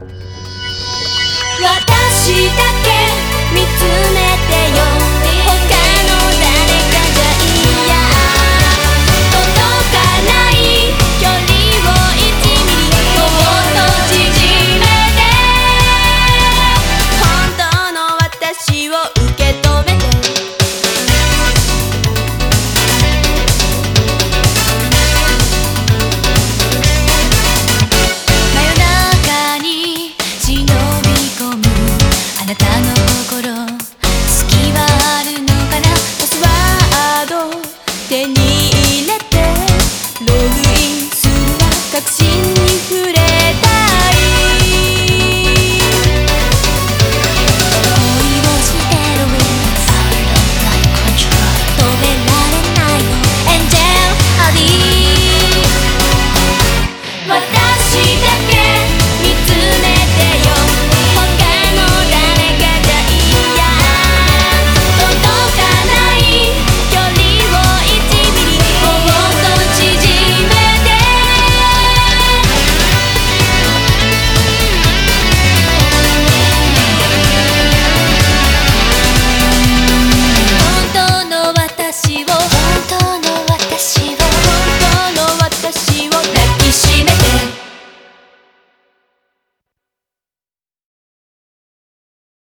私だけ見つめてよ。手に入れてログインするわ確信に触れ